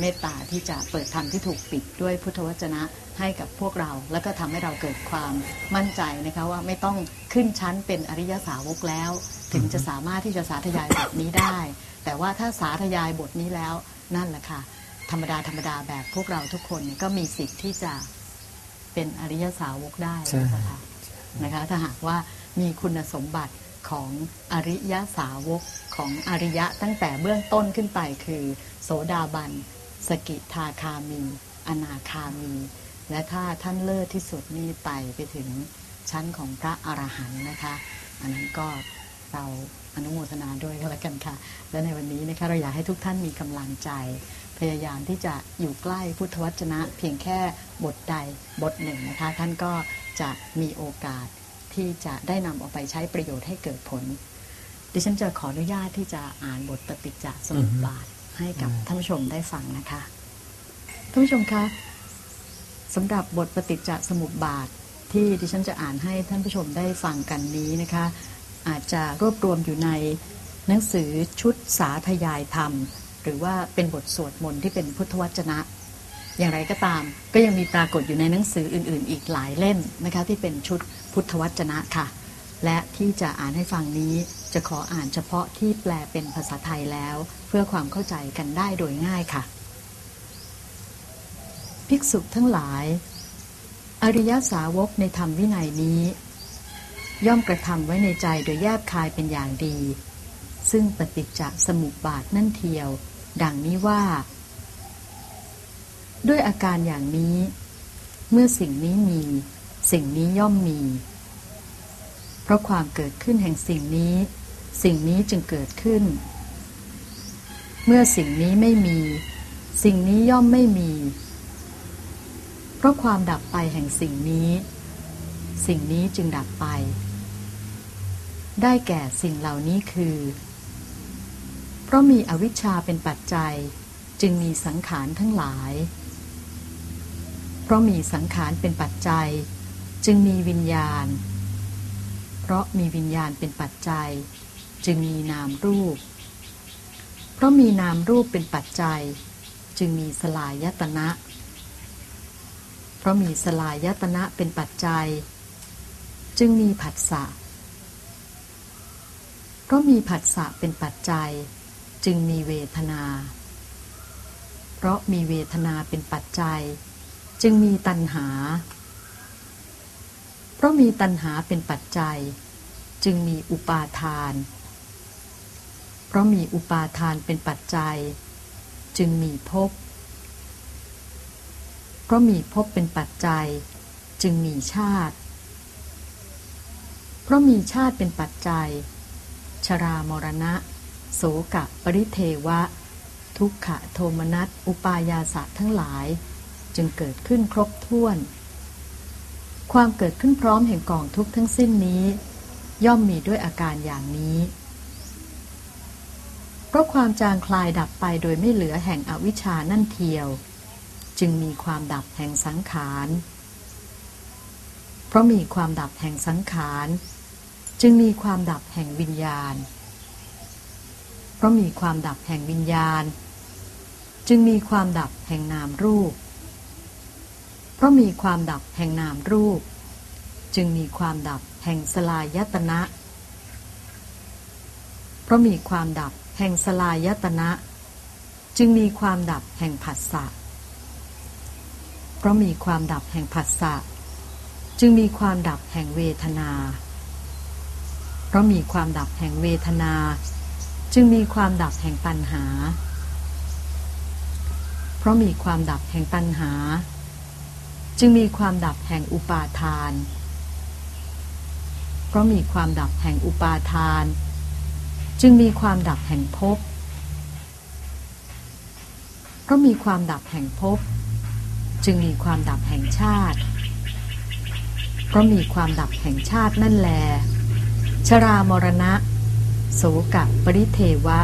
เมตตาที่จะเปิดธรรมที่ถูกปิดด้วยพุทธวจนะให้กับพวกเรา แล้วก็ทำให้เราเกิดความมั่นใจนะคะว่าไม่ต้องขึ้นชั้นเป็นอริยสาวกแล้ว ถึงจะสามารถที่จะสาธยายบทนี้ได้ แต่ว่าถ้าสาธยายบทนี้แล้วนั่นแหละค่ะ ธรรมดาธรรมดาแบบพวกเราทุกคนเนี่ยก็มีสิทธิ์ที่จะเป็นอริยสาวกได้ใช่นะคะนะคะถ้าหากว่า มีคุณสมบัติของอริยสาวกของอริยะตั้งแต่เบื้องต้นขึ้นไปคือ โสดาบัน สกิทาคามี อนาคามี และถ้าท่านเลิศที่สุดนี่ไต่ไปถึงชั้นของพระอรหันต์นะคะ อันนั้นก็เราอนุโมทนาด้วยก็แล้วกันค่ะ และในวันนี้นะคะเราอยากให้ทุกท่านมีกำลังใจ พยายามที่จะอยู่ใกล้พุทธวจนะ เพียงแค่บทใดบทหนึ่งนะคะ ท่านก็จะมีโอกาส ที่จะได้นำเอาไปใช้ประโยชน์ให้เกิดผล ดิฉันจะขออนุญาตที่จะอ่านบทปฏิจจสมุปบาทให้กับท่านผู้ชมได้ฟังนะคะท่านผู้ชมคะสำหรับบทปฏิจจสมุปบาทที่ดิฉันจะอ่านให้ท่านผู้ชมได้ฟังกันนี้นะคะ อาจจะรวบรวมอยู่ในหนังสือชุดสาธยายธรรม หรือว่าเป็นบทสวดมนต์ที่เป็นพุทธวจนะ อย่างไรก็ตาม ก็ยังมีปรากฏอยู่ในหนังสืออื่น ๆ อีกหลายเล่มนะคะที่เป็นชุด พุทธวจนะค่ะ และที่จะอ่านให้ฟังนี้จะขออ่านเฉพาะที่แปลเป็นภาษาไทยแล้ว เพื่อความเข้าใจกันได้โดยง่ายค่ะ ภิกษุทั้งหลาย อริยสาวกในธรรมวินัยนี้ ย่อมกระทำไว้ในใจโดยแยบคายเป็นอย่างดี ซึ่งปฏิจจสมุปบาทนั่นเทียว ดังนี้ว่า ด้วยอาการอย่างนี้ เมื่อสิ่งนี้มี สิ่งนี้ย่อมมี เพราะความเกิดขึ้นแห่งสิ่งนี้ สิ่งนี้จึงเกิดขึ้น เมื่อสิ่งนี้ไม่มี สิ่งนี้ย่อมไม่มี เพราะความดับไปแห่งสิ่งนี้ สิ่งนี้จึงดับไป ได้แก่สิ่งเหล่านี้คือ เพราะมีอวิชชาเป็นปัจจัยจึงมีสังขารทั้งหลาย เพราะมีสังขารเป็นปัจจัย จึงมีวิญญาณ เพราะมีวิญญาณเป็นปัจจัย จึงมีนามรูป เพราะมีนามรูปเป็นปัจจัย จึงมีสลายตนะ เพราะมีสลายตนะเป็นปัจจัย จึงมีผัสสะ เพราะมีผัสสะเป็นปัจจัย จึงมีเวทนา เพราะมีเวทนาเป็นปัจจัย จึงมีตัณหา ราะมีตัณหาเป็นปัจจัย จึงมีอุปาทาน เพราะมีอุปาทานเป็นปัจจัย จึงมีภพ เพราะมีภพเป็นปัจจัย จึงมีชาติ เพราะมีชาติเป็นปัจจัย ชรามรณะ โสกะปริเทวะ ทุกขะโทมนัสอุปายาสะทั้งหลาย จึงเกิดขึ้นครบถ้วน ความเกิดขึ้นพร้อมแห่งกองทุกข์ทั้งสิ้นนี้ ย่อมมีด้วยอาการอย่างนี้ เพราะความจางคลายดับไปโดยไม่เหลือแห่งอวิชชานั่นเทียว จึงมีความดับแห่งสังขาร เพราะมีความดับแห่งสังขาร จึงมีความดับแห่งวิญญาณ เพราะมีความดับแห่งวิญญาณ จึงมีความดับแห่งนามรูป ราะมีความดับแห่งนามรูป จึงมีความดับแห่งสลายตนะ เพราะมีความดับแห่งสลายตนะ จึงมีความดับแห่งผัสสะเพราะมีความดับแห่งผัสสะจึงมีความดับแห่งเวทนา เพราะมีความดับแห่งเวทนา จึงมีความดับแห่งปัญหา เพราะมีความดับแห่งปัญหา จึงมีความดับแห่งอุปาทาน เพราะมีความดับแห่งอุปาทาน จึงมีความดับแห่งภพ เพราะมีความดับแห่งภพ จึงมีความดับแห่งชาติ เพราะมีความดับแห่งชาตินั่นแล ชรามรณะ โสกะปริเทวะ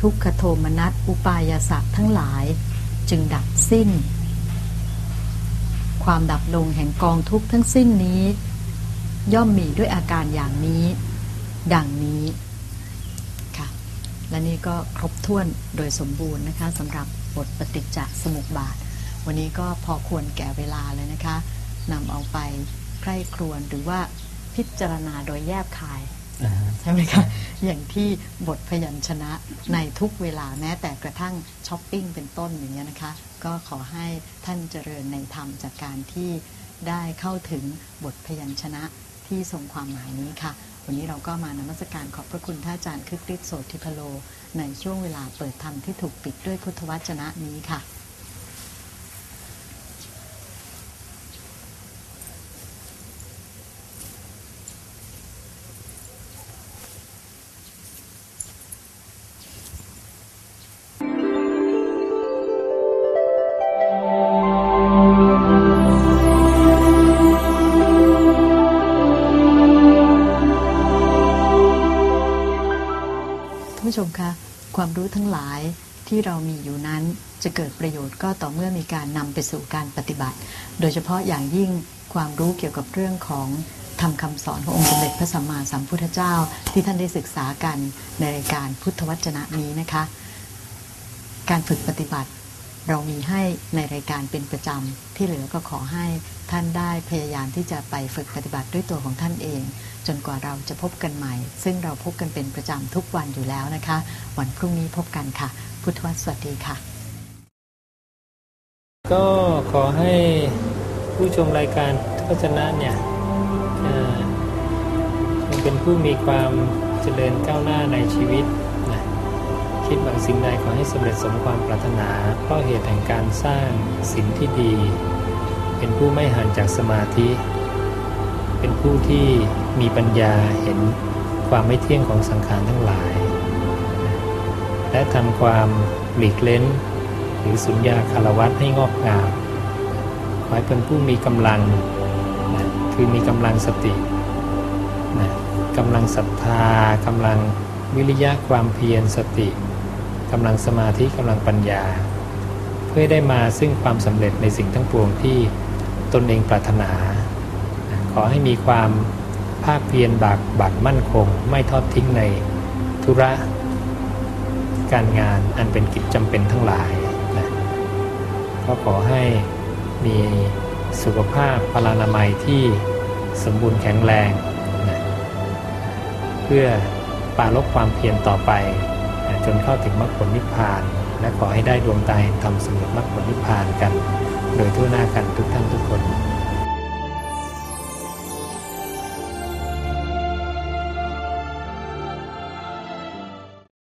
ทุกขโทมนัสอุปายาสทั้งหลาย จึงดับสิ้น ความดับลงแห่งกองทุกข์ทั้งสิ้นนี้ ย่อมมีด้วยอาการอย่างนี้ ดังนี้ค่ะ และนี่ก็ครบถ้วนโดยสมบูรณ์นะคะสำหรับบทปฏิจจสมุปบาท วันนี้ก็พอควรแก่เวลาเลยนะคะนำเอาไปใคร่ครวญหรือว่าพิจารณาโดยแยบคายใช่ไหมคะ อย่างที่บทพยัญชนะในทุกเวลาแม้แต่กระทั่งช้อปปิ้งเป็นต้นอย่างเงี้ยนะคะ ก็ขอให้ท่านเจริญในธรรมจากการที่ได้เข้าถึงบทพยัญชนะที่ทรงความหมายนี้ค่ะ วันนี้เราก็มานมัสการขอบพระคุณท่านอาจารย์คึกฤทธิ์โสธิพโล ในช่วงเวลาเปิดธรรมที่ถูกปิดด้วยพุทธวจนะนี้ค่ะ สู่การปฏิบัติ โดยเฉพาะอย่างยิ่งความรู้เกี่ยวกับเรื่องของทำคำสอนขององค์สมเด็จพระสัมมาสัมพุทธเจ้า ที่ท่านได้ศึกษากันในรายการพุทธวจนะนี้นะคะ การฝึกปฏิบัติเรามีให้ในรายการเป็นประจำที่เหลือก็ขอให้ท่านได้พยายามที่จะไปฝึกปฏิบัติด้วยตัวของท่านเอง จนกว่าเราจะพบกันใหม่ ซึ่งเราพบกันเป็นประจำทุกวันอยู่แล้วนะคะ วันพรุ่งนี้พบกันค่ะ พุทธวสวัสดีค่ะ ก็ขอให้ผู้ชมรายการทศนะเนี่ยเอ่อจงเป็นผู้มีความเจริญก้าวหน้าในชีวิตนะคิดบางสิ่งใดขอให้สำเร็จสมความปรารถนา เพราะเหตุแห่งการสร้างสิ่งที่ดี เป็นผู้ไม่ห่างจากสมาธิ เป็นผู้ที่มีปัญญาเห็นความไม่เที่ยงของสังขารทั้งหลาย และทำความหลีกเล้น หรือสุญญาคารวัตให้งอกงามขอให้เป็นผู้มีกำลังนะคือมีกำลังสตินะกำลังศรัทธากำลังวิริยะความเพียรสติกำลังสมาธิกำลังปัญญา เพื่อได้มาซึ่งความสำเร็จในสิ่งทั้งปวงที่ตนเองปรารถนานะขอให้มีความภาคเพียรบากบัตรมั่นคง ไม่ทอดทิ้งในธุระการงานอันเป็นกิจจำเป็นทั้งหลาย ก็ขอให้มีสุขภาพพลานามัยที่สมบูรณ์แข็งแรงนะเพื่อปราลบความเพียรต่อไปนะจนเข้าถึงมรรคผลนิพพาน และขอให้ได้ดวงตาเห็นธรรมสำเร็จมรรคผลนิพพานกัน โดยทั่วหน้ากันทุกท่านทุกคน